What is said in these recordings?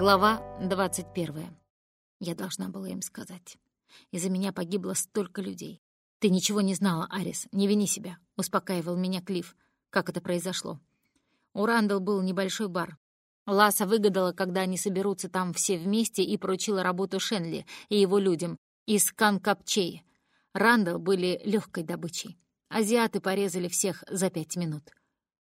Глава 21. Я должна была им сказать. Из-за меня погибло столько людей. «Ты ничего не знала, Арис, не вини себя», — успокаивал меня Клифф. Как это произошло? У Рандall был небольшой бар. Ласа выгадала, когда они соберутся там все вместе, и поручила работу Шенли и его людям из Канкапчей. Рандall были легкой добычей. Азиаты порезали всех за пять минут.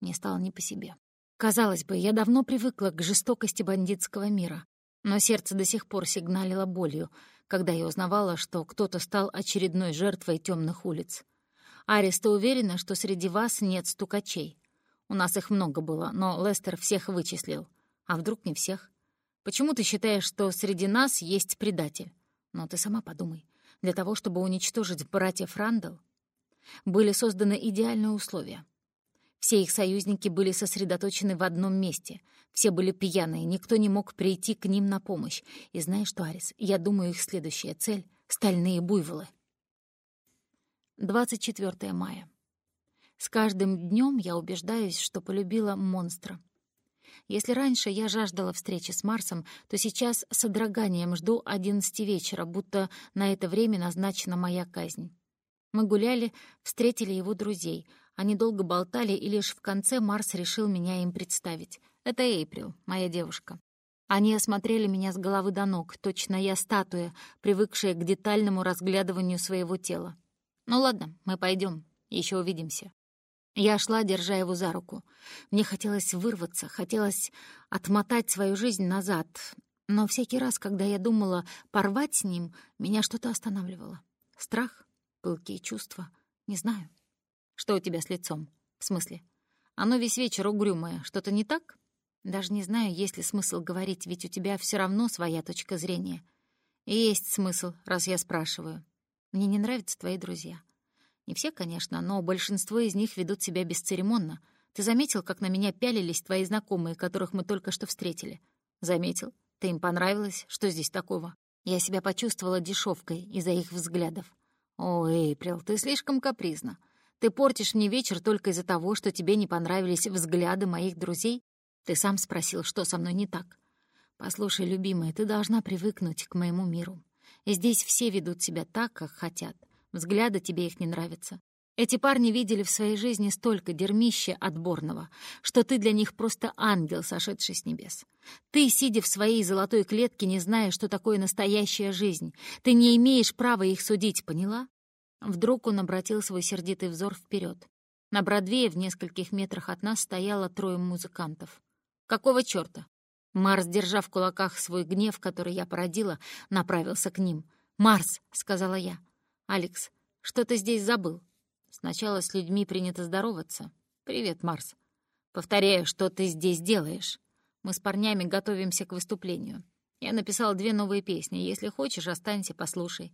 Мне стало не по себе. Казалось бы, я давно привыкла к жестокости бандитского мира, но сердце до сих пор сигналило болью, когда я узнавала, что кто-то стал очередной жертвой темных улиц. «Арис, уверена, что среди вас нет стукачей? У нас их много было, но Лестер всех вычислил. А вдруг не всех? Почему ты считаешь, что среди нас есть предатель? Но ты сама подумай. Для того, чтобы уничтожить братьев Рандall, были созданы идеальные условия. Все их союзники были сосредоточены в одном месте. Все были пьяные, никто не мог прийти к ним на помощь. И знаешь что, Арис, я думаю, их следующая цель — стальные буйволы. 24 мая. С каждым днем я убеждаюсь, что полюбила монстра. Если раньше я жаждала встречи с Марсом, то сейчас с содроганием жду одиннадцати вечера, будто на это время назначена моя казнь. Мы гуляли, встретили его друзей — они долго болтали, и лишь в конце Марс решил меня им представить. Это Эйприл, моя девушка. Они осмотрели меня с головы до ног, точно я статуя, привыкшая к детальному разглядыванию своего тела. «Ну ладно, мы пойдем, еще увидимся». Я шла, держа его за руку. Мне хотелось вырваться, хотелось отмотать свою жизнь назад. Но всякий раз, когда я думала порвать с ним, меня что-то останавливало. Страх, пылкие чувства, не знаю. Что у тебя с лицом? В смысле? Оно весь вечер угрюмое. Что-то не так? Даже не знаю, есть ли смысл говорить, ведь у тебя все равно своя точка зрения. Есть смысл, раз я спрашиваю. Мне не нравятся твои друзья. Не все, конечно, но большинство из них ведут себя бесцеремонно. Ты заметил, как на меня пялились твои знакомые, которых мы только что встретили? Заметил. Ты им понравилось? Что здесь такого? Я себя почувствовала дешевкой из-за их взглядов. О, Эйприл, ты слишком капризна. Ты портишь мне вечер только из-за того, что тебе не понравились взгляды моих друзей? Ты сам спросил, что со мной не так. Послушай, любимая, ты должна привыкнуть к моему миру. Здесь все ведут себя так, как хотят. Взгляды тебе их не нравятся. Эти парни видели в своей жизни столько дерьмища отборного, что ты для них просто ангел, сошедший с небес. Ты, сидя в своей золотой клетке, не знаешь, что такое настоящая жизнь. Ты не имеешь права их судить, поняла? Вдруг он обратил свой сердитый взор вперед. На Бродвее в нескольких метрах от нас стояло трое музыкантов. «Какого чёрта?» Марс, держа в кулаках свой гнев, который я породила, направился к ним. «Марс!» — сказала я. «Алекс, что ты здесь забыл?» «Сначала с людьми принято здороваться. Привет, Марс. Повторяю, что ты здесь делаешь. Мы с парнями готовимся к выступлению. Я написал две новые песни. Если хочешь, останься, послушай.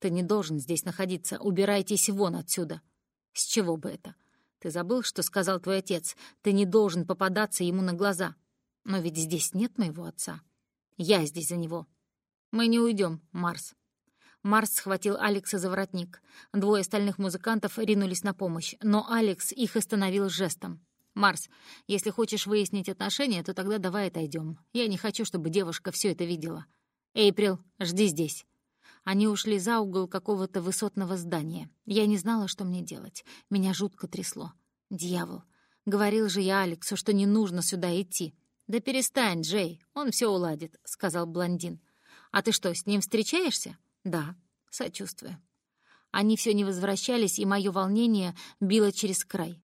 Ты не должен здесь находиться. Убирайтесь вон отсюда. С чего бы это? Ты забыл, что сказал твой отец? Ты не должен попадаться ему на глаза. Но ведь здесь нет моего отца. Я здесь за него. Мы не уйдем, Марс. Марс схватил Алекса за воротник. Двое остальных музыкантов ринулись на помощь, но Алекс их остановил жестом. «Марс, если хочешь выяснить отношения, то тогда давай отойдем. Я не хочу, чтобы девушка все это видела. Эйприл, жди здесь». Они ушли за угол какого-то высотного здания. Я не знала, что мне делать. Меня жутко трясло. Дьявол. Говорил же я Алексу, что не нужно сюда идти. «Да перестань, Джей, он все уладит», — сказал блондин. «А ты что, с ним встречаешься?» «Да, сочувствую». Они все не возвращались, и мое волнение било через край.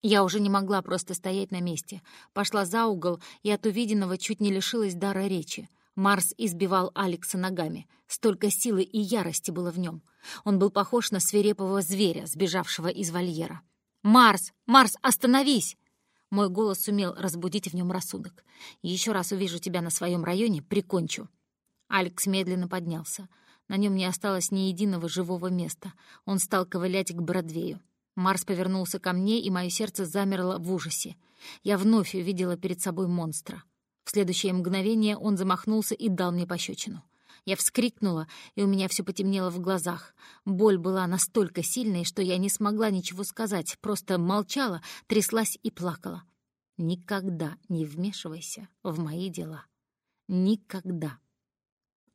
Я уже не могла просто стоять на месте. Пошла за угол и от увиденного чуть не лишилась дара речи. Марс избивал Алекса ногами. Столько силы и ярости было в нем. Он был похож на свирепого зверя, сбежавшего из вольера. «Марс! Марс, остановись!» Мой голос сумел разбудить в нем рассудок. «Еще раз увижу тебя на своем районе, прикончу». Алекс медленно поднялся. На нем не осталось ни единого живого места. Он стал ковылять к Бродвею. Марс повернулся ко мне, и мое сердце замерло в ужасе. Я вновь увидела перед собой монстра. В следующее мгновение он замахнулся и дал мне пощечину. Я вскрикнула, и у меня все потемнело в глазах. Боль была настолько сильной, что я не смогла ничего сказать, просто молчала, тряслась и плакала. «Никогда не вмешивайся в мои дела». Никогда.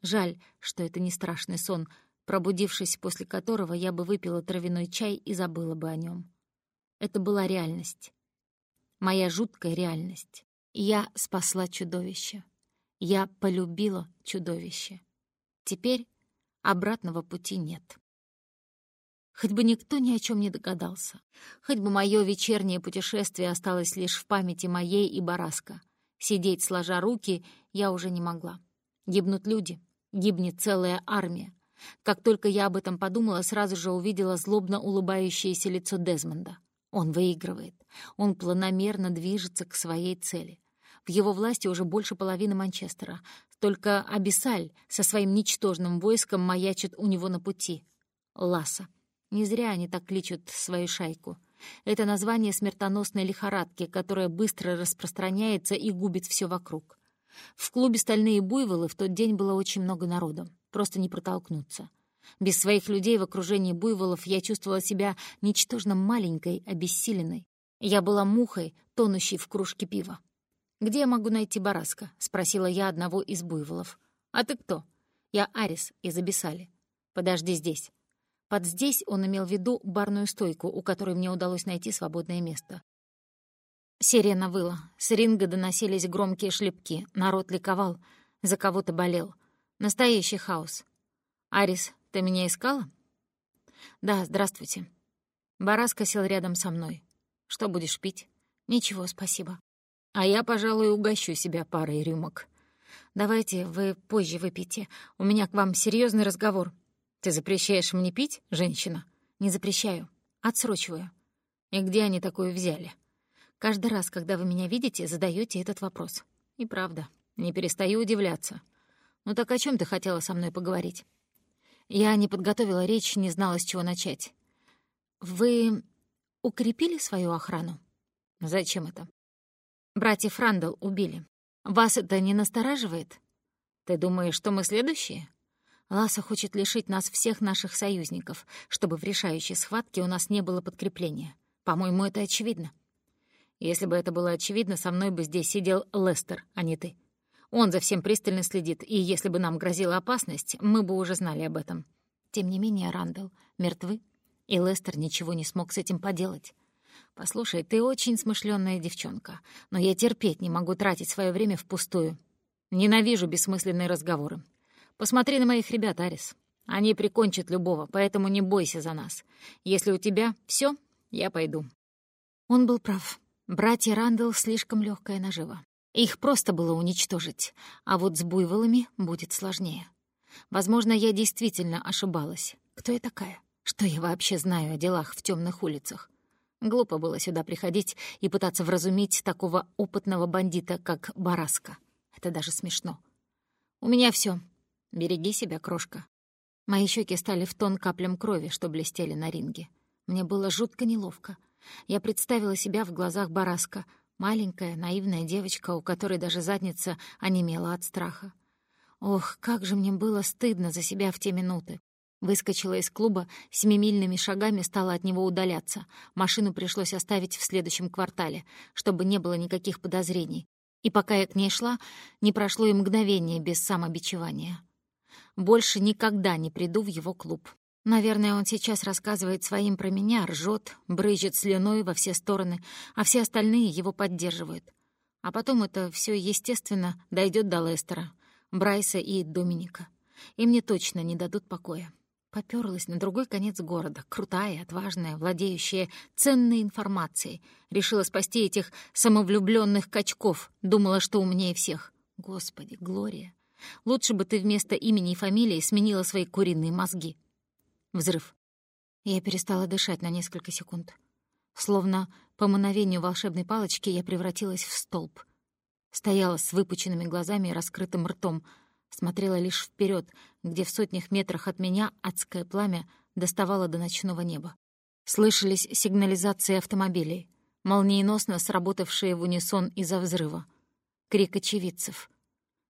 Жаль, что это не страшный сон, пробудившись после которого я бы выпила травяной чай и забыла бы о нем. Это была реальность. Моя жуткая реальность. Я спасла чудовище. Я полюбила чудовище. Теперь обратного пути нет. Хоть бы никто ни о чем не догадался. Хоть бы мое вечернее путешествие осталось лишь в памяти моей и Бараска. Сидеть сложа руки я уже не могла. Гибнут люди, гибнет целая армия. Как только я об этом подумала, сразу же увидела злобно улыбающееся лицо Дезмонда. Он выигрывает. Он планомерно движется к своей цели. В его власти уже больше половины Манчестера. Только Абиссаль со своим ничтожным войском маячит у него на пути. Ласа. Не зря они так кличут свою шайку. Это название смертоносной лихорадки, которая быстро распространяется и губит все вокруг. В клубе «Стальные буйволы» в тот день было очень много народу. Просто не протолкнуться. Без своих людей в окружении буйволов я чувствовала себя ничтожно маленькой, обессиленной. Я была мухой, тонущей в кружке пива. «Где я могу найти Бараска?» — спросила я одного из буйволов. «А ты кто?» «Я Арис из Абиссали. Подожди здесь». Под «здесь» он имел в виду барную стойку, у которой мне удалось найти свободное место. Сирена выла, с ринга доносились громкие шлепки, народ ликовал, за кого-то болел. Настоящий хаос. «Арис, ты меня искала?» «Да, здравствуйте». Бараска сел рядом со мной. «Что будешь пить?» «Ничего, спасибо». «А я, пожалуй, угощу себя парой рюмок». «Давайте вы позже выпейте. У меня к вам серьезный разговор». «Ты запрещаешь мне пить, женщина?» «Не запрещаю. Отсрочиваю». «И где они такое взяли?» «Каждый раз, когда вы меня видите, задаете этот вопрос». «И правда, не перестаю удивляться». «Ну так о чем ты хотела со мной поговорить?» Я не подготовила речь, не знала, с чего начать. «Вы укрепили свою охрану?» «Зачем это?» «Братьев Рандall убили. Вас это не настораживает?» «Ты думаешь, что мы следующие?» Ласа хочет лишить нас всех наших союзников, чтобы в решающей схватке у нас не было подкрепления. По-моему, это очевидно. Если бы это было очевидно, со мной бы здесь сидел Лестер, а не ты. Он за всем пристально следит, и если бы нам грозила опасность, мы бы уже знали об этом. Тем не менее, Рандall мертвы, и Лестер ничего не смог с этим поделать. Послушай, ты очень смышленная девчонка, но я терпеть не могу тратить свое время впустую. Ненавижу бессмысленные разговоры. Посмотри на моих ребят, Арис. Они прикончат любого, поэтому не бойся за нас. Если у тебя все, я пойду». Он был прав. Братья Рандall слишком легкая нажива. Их просто было уничтожить, а вот с буйволами будет сложнее. Возможно, я действительно ошибалась. Кто я такая? Что я вообще знаю о делах в темных улицах? Глупо было сюда приходить и пытаться вразумить такого опытного бандита, как Бараска. Это даже смешно. У меня все. Береги себя, крошка. Мои щеки стали в тон каплям крови, что блестели на ринге. Мне было жутко неловко. Я представила себя в глазах Бараска — Маленькая, наивная девочка, у которой даже задница онемела от страха. Ох, как же мне было стыдно за себя в те минуты. Выскочила из клуба, семимильными шагами стала от него удаляться. Машину пришлось оставить в следующем квартале, чтобы не было никаких подозрений. И пока я к ней шла, не прошло и мгновение без самобичевания. Больше никогда не приду в его клуб. Наверное, он сейчас рассказывает своим про меня, ржет, брызжет слюной во все стороны, а все остальные его поддерживают. А потом это все естественно, дойдет до Лестера, Брайса и Доминика. И мне точно не дадут покоя. Попёрлась на другой конец города, крутая, отважная, владеющая ценной информацией. Решила спасти этих самовлюбленных качков, думала, что умнее всех. Господи, Глория, лучше бы ты вместо имени и фамилии сменила свои куриные мозги. Взрыв. Я перестала дышать на несколько секунд. Словно по мановению волшебной палочки я превратилась в столб. Стояла с выпученными глазами и раскрытым ртом, смотрела лишь вперед, где в сотнях метрах от меня адское пламя доставало до ночного неба. Слышались сигнализации автомобилей, молниеносно сработавшие в унисон из-за взрыва. Крик очевидцев.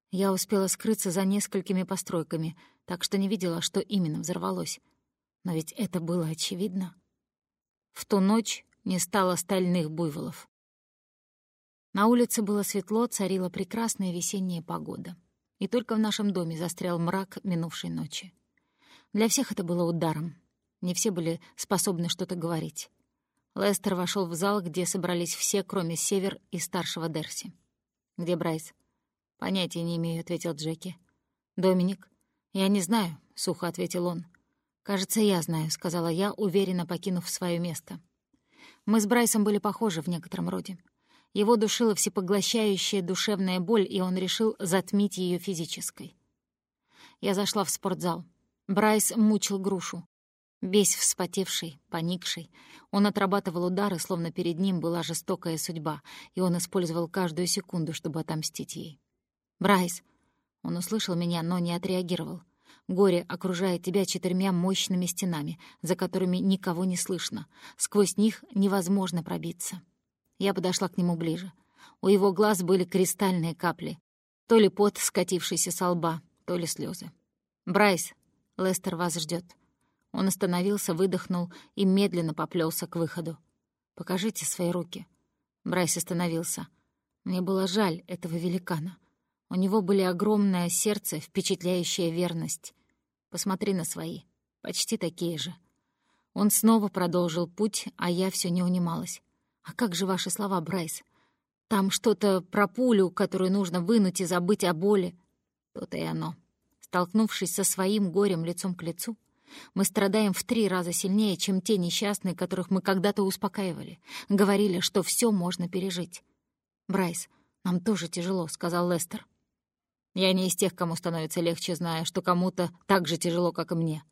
Я успела скрыться за несколькими постройками, так что не видела, что именно взорвалось. Но ведь это было очевидно. В ту ночь не стало стальных буйволов. На улице было светло, царила прекрасная весенняя погода. и только в нашем доме застрял мрак минувшей ночи. Для всех это было ударом. Не все были способны что-то говорить. Лестер вошел в зал, где собрались все, кроме Север и старшего Дерси. «Где Брайс?» «Понятия не имею», — ответил Джеки. «Доминик?» «Я не знаю», — сухо ответил он. «Кажется, я знаю», — сказала я, уверенно покинув свое место. Мы с Брайсом были похожи в некотором роде. Его душила всепоглощающая душевная боль, и он решил затмить ее физической. Я зашла в спортзал. Брайс мучил грушу. Весь вспотевший, поникший, он отрабатывал удары, словно перед ним была жестокая судьба, и он использовал каждую секунду, чтобы отомстить ей. «Брайс!» Он услышал меня, но не отреагировал. Горе окружает тебя четырьмя мощными стенами, за которыми никого не слышно. Сквозь них невозможно пробиться. Я подошла к нему ближе. У его глаз были кристальные капли. То ли пот, скатившийся со лба, то ли слезы. «Брайс, Лестер вас ждет. Он остановился, выдохнул и медленно поплелся к выходу. «Покажите свои руки». Брайс остановился. Мне было жаль этого великана. У него были огромное сердце, впечатляющая верность. Посмотри на свои. Почти такие же. Он снова продолжил путь, а я все не унималась. «А как же ваши слова, Брайс? Там что-то про пулю, которую нужно вынуть и забыть о боли». То-то и оно. Столкнувшись со своим горем лицом к лицу, мы страдаем в три раза сильнее, чем те несчастные, которых мы когда-то успокаивали. Говорили, что все можно пережить. «Брайс, нам тоже тяжело», — сказал Лестер. «Я не из тех, кому становится легче, зная, что кому-то так же тяжело, как и мне.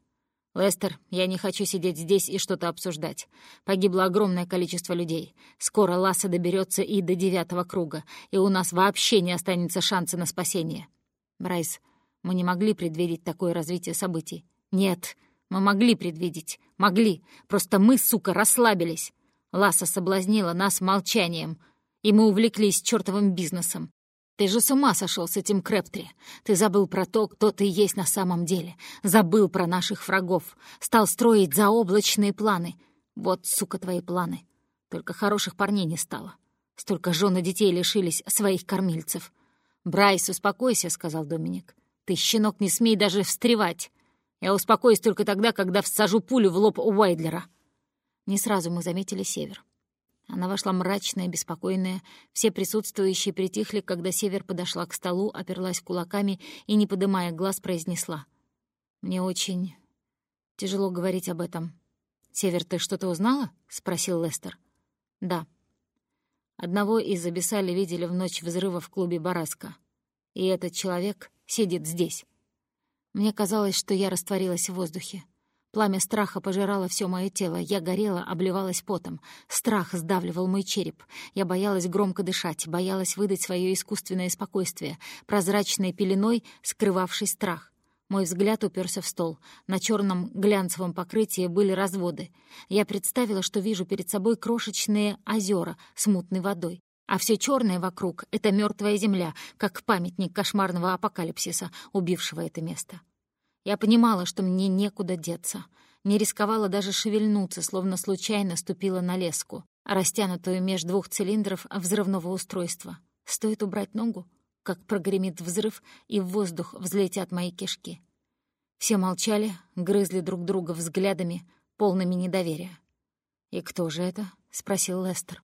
Лестер, я не хочу сидеть здесь и что-то обсуждать. Погибло огромное количество людей. Скоро Ласса доберется и до девятого круга, и у нас вообще не останется шанса на спасение. Брайс, мы не могли предвидеть такое развитие событий. Нет, мы могли предвидеть. Могли. Просто мы, сука, расслабились. Ласа соблазнила нас молчанием, и мы увлеклись чертовым бизнесом. Ты же с ума сошел с этим Крэптри. Ты забыл про то, кто ты есть на самом деле. Забыл про наших врагов. Стал строить заоблачные планы. Вот, сука, твои планы. Только хороших парней не стало. Столько жен и детей лишились своих кормильцев. «Брайс, успокойся», — сказал Доминик. «Ты, щенок, не смей даже встревать. Я успокоюсь только тогда, когда всажу пулю в лоб у Уайдлера». Не сразу мы заметили север. Она вошла мрачная, беспокойная. Все присутствующие притихли, когда Север подошла к столу, оперлась кулаками и, не подымая глаз, произнесла. «Мне очень тяжело говорить об этом». «Север, ты что-то узнала?» — спросил Лестер. «Да». Одного из Абиссали видели в ночь взрыва в клубе «Бараска». И этот человек сидит здесь. Мне казалось, что я растворилась в воздухе. Пламя страха пожирало все мое тело. Я горела, обливалась потом. Страх сдавливал мой череп. Я боялась громко дышать, боялась выдать свое искусственное спокойствие, прозрачной пеленой скрывавший страх. Мой взгляд уперся в стол. На черном глянцевом покрытии были разводы. Я представила, что вижу перед собой крошечные озера с мутной водой. А все черное вокруг — это мертвая земля, как памятник кошмарного апокалипсиса, убившего это место. Я понимала, что мне некуда деться. Не рисковала даже шевельнуться, словно случайно ступила на леску, растянутую меж двух цилиндров взрывного устройства. Стоит убрать ногу, как прогремит взрыв, и в воздух взлетят мои кишки. Все молчали, грызли друг друга взглядами, полными недоверия. «И кто же это?» — спросил Лестер.